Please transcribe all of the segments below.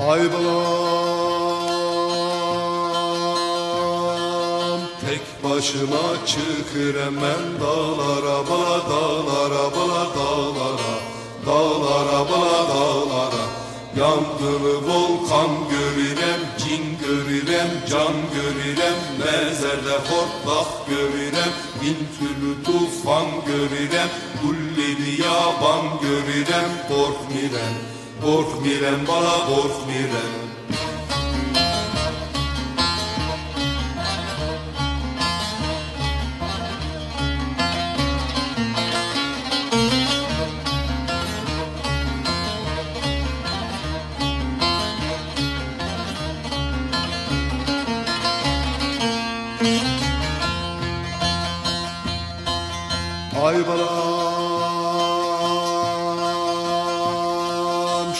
Ay balam Tek başıma çıkırım ben dağlara bala dağlara bala dağlara Dağlara bala dağlara. Yandığı volkan görürem, cin görürem, can görürem Mezerde hortlak görürem, bin türlü tufan görürem Kulledi yaban görürem, korkmirem Korkmirem bana korkmirem Ay balam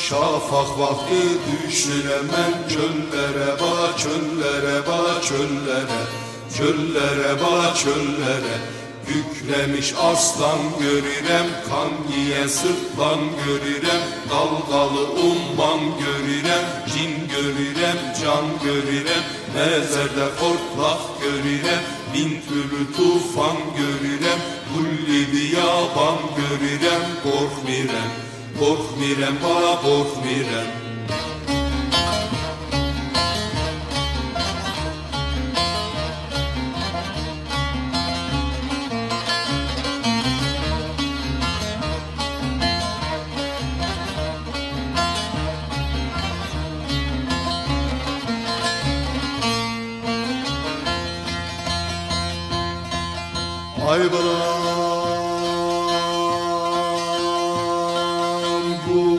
Şafak vakti düşürem ben çöllere bala çöllere bala çöllere. Çöllere bala çöllere. Kükremiş aslan görürem Kan yiyen sırtlan görürem. Dalgalı umman görürem Cin görürem, can görürem. Mezerde kortlak görürem Bin türlü tufan görürem. Kullidi yaban görürem Korkmirem, korkmirem bana korkmirem Ay balam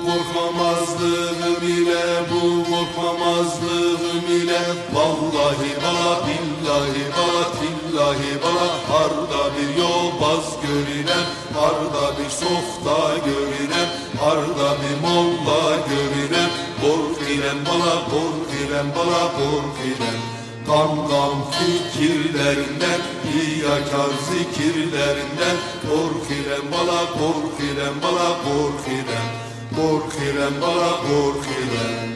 korkmamazlığım ile Bu korkmamazlığım ile. Vallahi bala billahi bala tillahi bala Harda bir yobaz görürem Harda bir softa görürem Harda bir molla görürem Korkirem bala korkirem bala korkirem Gam gam fikirlerinden Riyakar zikirlerinden. Korkirem bala korkirem bala korkirem Korkirem bala korkirem